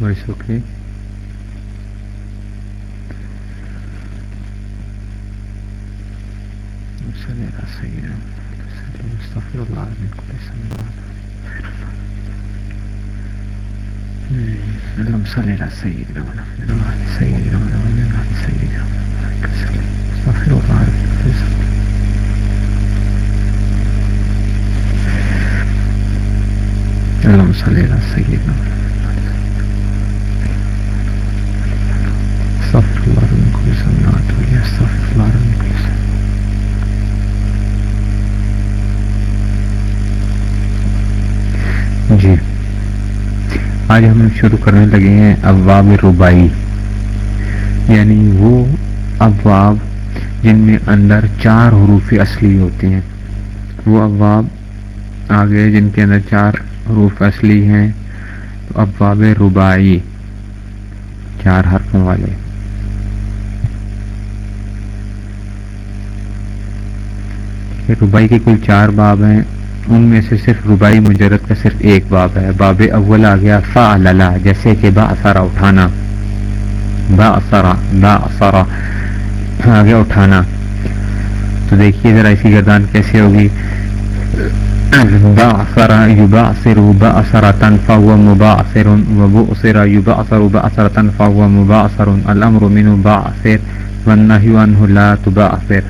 Voice okay استغفر الله من كل سنة اللهم صل على سيدنا محمد وعلى سيدنا محمد وعلى سيدنا استغفر الله من كل سنة اللهم صل على سيدنا استغفر الله من كل سنة وأتوب استغفر الله من كل سنة جی۔ آج ہم شروع کرنے لگے ہیں ابواب ربائی یعنی وہ ابواب جن میں اندر چار حروف اصلی ہوتے ہیں۔ وہ ابواب آگے جن کے اندر چار حروف اصلی ہیں۔ ابواب ربائی چار حرفوں والے۔ ربائی کے کل چار باب ہیں، ان میں سے صرف ربائی مجرد کا صرف ایک باب ہے۔ باب اول آ گیا فا جیسے کہ با اثرا اٹھانا۔ با اثرا با اثرا، آ گیا اٹھانا۔ تو دیکھیے ذرا اسی گردان کیسے ہوگی۔ با اثرا یوبا اثر با اثرا تنفا ہوا مبا اثر و بو اثرا یوبا اثر با اثر تنفا ہوا مبا اثر الامر من با اثر والنهي عنه لا تبا اثر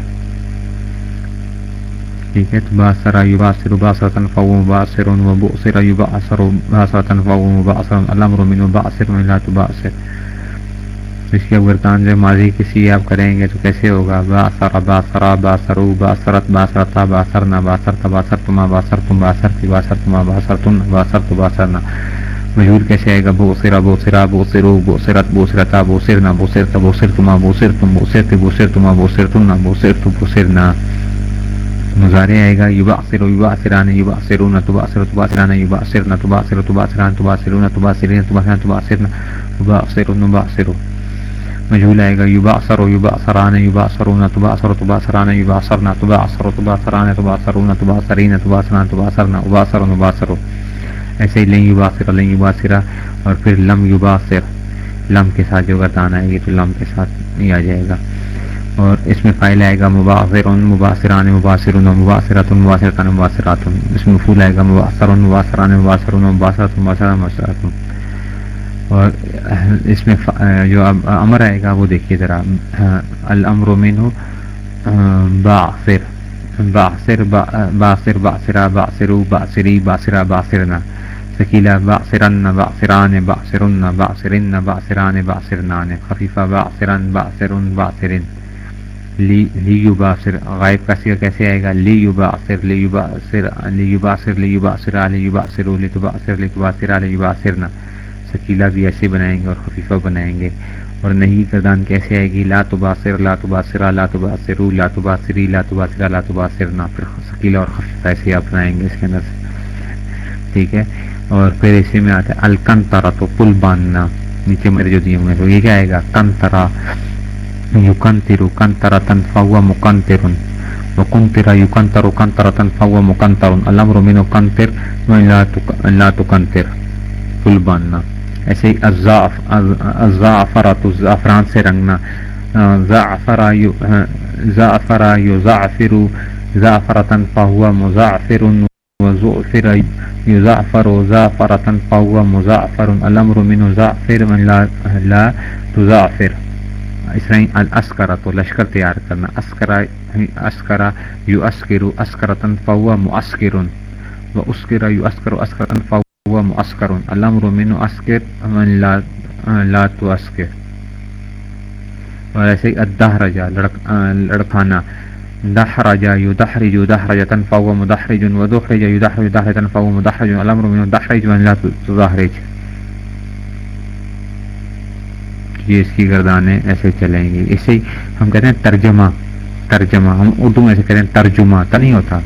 ٹھیک ہے تباسر یباسر باسرة فهو مباسر وبؤسر يبعثر باسرة فهو مباسر الامر من مباسر لا تباسر. اس کی اگر تانز ماضی کسی آپ کریں گے تو کیسے ہوگا؟ باسر باسر باسر باسرت، باسرتا، باسرنا، باسرت، باسرتما، باسرتم، باسرتی، باسرتما، باسرتن، باسرت، باسرنا. مجھول کیسے آئے گا؟ بوسرا بوسرا بوسرو بوسرت بوسرتا بوسرنا بوسرت بوسرتما بوسرتم بوسرت بوسرتما بوسرتن بوسرت بوسرنا مظاہرے آئے گا یوبا اثر و یوبا اثران یوبا اثرون تبا اثر تبا اثران یوبا اثر تبا اثر تبا اثران تبا اثرون تبا اثرین تبا اثران تبا اثرنا تبا اثر نبا اثر مجھول آئے گا یوبا اثر و یوبا اثران یوبا اثرون تبا اثر تبا اثران یوبا اثرنا تبا اثر تبا اثران تبا اثرون تبا اثرین تبا اثران تبا اثرنا ابا اثر نبا اثر ایسے ہی لن یوبا اثر لن یوبا اثرا اور پھر لم یوبا اثر لم کے ساتھ جو گردان آئے گی تو لم کے ساتھ ہی آ جائے گا۔ اور اس میں فائل آئے گا مباثر مباثران مباثر مباثرات مباثرات مباثرات اس میں پھول آئے گا مباثر مباثران مباثر مباثرات مباثرات مباثرات اور اس میں جو امر آئے گا وہ دیکھیے ذرا۔ الامر مین باثر باثر باثر باثرا باثرو باثری باثرا باثرنا ثقیلا باثرن باثران باثرن باثرن باثران باثرنان خفیفہ باثرن باثرن باثرن لی لی یو باصر غائب کا سیگا کیسے آئے گا؟ لی یو باصر لی یو باصر لی یو باصر لی یو باصر علی یو باصر لی تو باصر لی تو باصر علی یو باصر سکیلا بھی ایسے بنائیں گے اور خفیفہ بنائیں گے اور نہیں کردان کیسے آئے گی؟ لا تو باصر لا تو باصر لا تو باصر لا تو باصری لا تو باصر لا تو باصر پھر سکیلا اور خفیفہ ایسے آپ بنائیں گے اس کے اندر سے۔ ٹھیک ہے؟ اور پھر اسی میں آتا ہے الکن ترا تو پل باندھنا نیچے میرے جو دیے ہوئے تو یہ کیا آئے گا؟ کن ترا يكنتر كنترة فهو مكنتر وكنتر يكنتر كنترة فهو مكنتر الأمر منه كنتر لا تكنتر فلباننا ایسے ہی الزعفرت زعفران سے رنگنا زعفر زعفر يزعفر زعفرة فهو مزعفر وزعفر يزعفر زعفرة فهو مزعفر الأمر منه زعفر من لا تزعفر اس طرح الاسکرا تو لشکر تیار کرنا۔ اسکرا اسکرا یو اسکرو اسکرتن فوا مؤسکر و اسکرا یو اسکر اسکرتن فوا مؤسکر الامر من اسکر لا تو اسکر۔ اور ایسے ہی الدہرجا لڑکانا دحرجا یو دحرج دحرجتن فوا مدحرج و دحرج یو دحرج دحرجتن فوا مدحرج الامر من دحرج من لا تدحرج یہ اس کی گردانیں ایسے چلیں گی۔ اسے ہی ہم کہتے ہیں ترجمہ ترجمہ۔ ہم اردو میں ایسے کہتے ہیں ترجمہ، تو نہیں ہوتا۔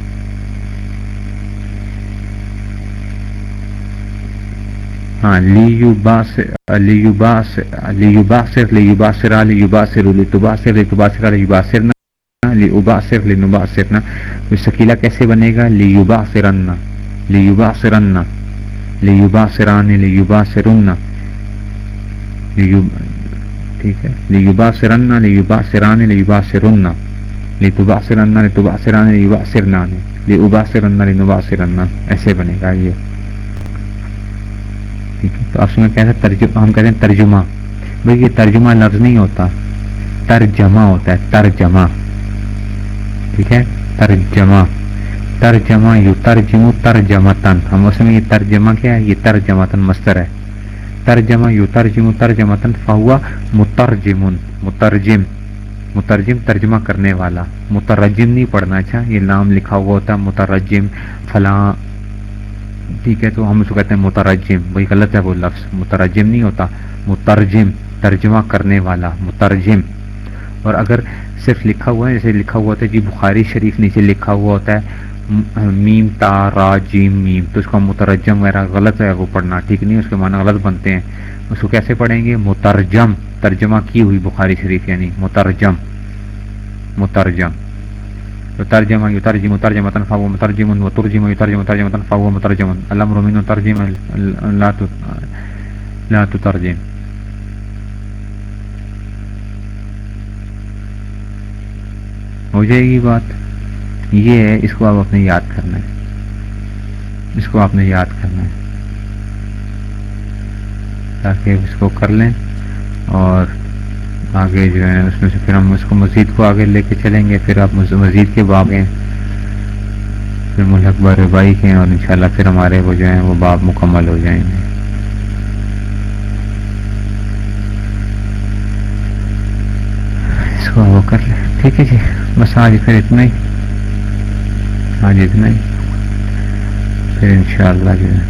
ہاں لیو باس لیو باس لیو باسر لیو باسر لیو باسر لتباسر لتباسر لیو باسر لیو باسر لنباسر سکیلا کیسے بنے گا؟ لیو باسرن لیو باسرن لیو باسران لیو باسرن ٹھیک ہے۔ لیبا سرنا لیبا سران لیبا سرنا لتبا سرنا لتبا سران لیبا سرنان لبا سرنا لنبا سرنا ایسے بنے گا یہ۔ ٹھیک ہے۔ تو آپ میں کہتے ترجمہ ہم کہتے ہیں ترجمہ۔ بھائی یہ ترجمہ لفظ نہیں ہوتا۔ ترجمہ ہوتا ہے۔ ترجمہ۔ ٹھیک ہے۔ ترجمہ۔ ترجمہ یو ترجم ترجمتن ہم اس میں یہ ترجمہ کیا ہے؟ یہ ترجمتن مستر ہے۔ ترجمہ یو ترجم ترجمتن فہوا مترجم مترجم مترجم ترجمہ کرنے والا، مترجم نہیں پڑھنا اچھا یہ نام لکھا ہوا ہوتا ہے، مترجم، فلاں، ٹھیک ہے، تو ہم اس کو کہتے ہیں مترجم، وہی غلط ہے وہ لفظ، مترجم نہیں ہوتا، مترجم، ترجمہ کرنے والا، مترجم۔ اور اگر صرف لکھا ہوا ہے، جیسے لکھا ہوا ہوتا ہے جی بخاری شریف نیچے لکھا ہوا ہوتا ہے میم تا را، جیم، میم، تو اس کا مترجم وغیرہ، غلط ہے، وہ پڑھنا ٹھیک نہیں، اس کے معنی غلط بنتے ہیں۔ اس کو کیسے پڑھیں گے؟ مترجم، ترجمہ کی ہوئی بخاری شریف یعنی مترجم مترجم۔ ترجمہ یترجم ترجمہ فهو مترجم وترجم يترجم ترجمة فهو مترجم الامر من ترجم لا لا تترجم۔ ہو جائے گی بات۔ یہ ہے، اس کو آپ اپنے یاد کرنا ہے۔ اس کو آپ نے یاد کرنا ہے۔ تاکہ اس کو کر لیں اور آگے جو ہے، اس میں سے پھر ہم اس کو مزید کو آگے لے کے چلیں گے۔ پھر آپ مزید کے باب ہیں۔ پھر ملک بار بائی کے اور انشاءاللہ پھر ہمارے وہ جو ہیں، وہ باب مکمل ہو جائیں گے۔ اس کو وہ کر لیں۔ ٹھیک ہے جی بس آج پھر اتنا ہی۔ ہاں جی، آج اتنا ہی پھر انشاءاللہ جو ہے،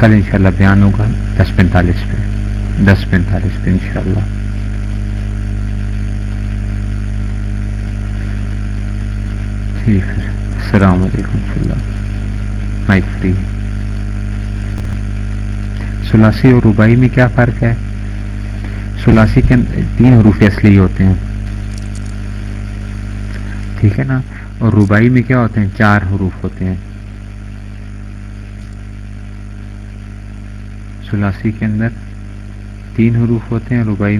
کل انشاءاللہ بیان ہوگا، دس پینتالیس پہ۔ دس پینتالیس پہ انشاءاللہ۔ ٹھیک ہے۔ السلام علیکم اللہ۔ Mic free. سلاسی اور ربائی میں کیا فرق ہے؟ سلاسی کے تین حروف اصلی ہوتے ہیں۔ ٹھیک ہے نا؟ اور ربائی میں کیا ہوتے ہیں؟ چار حروف ہوتے ہیں۔ سلاسی کے اندر تین حروف ہوتے ہیں ربائی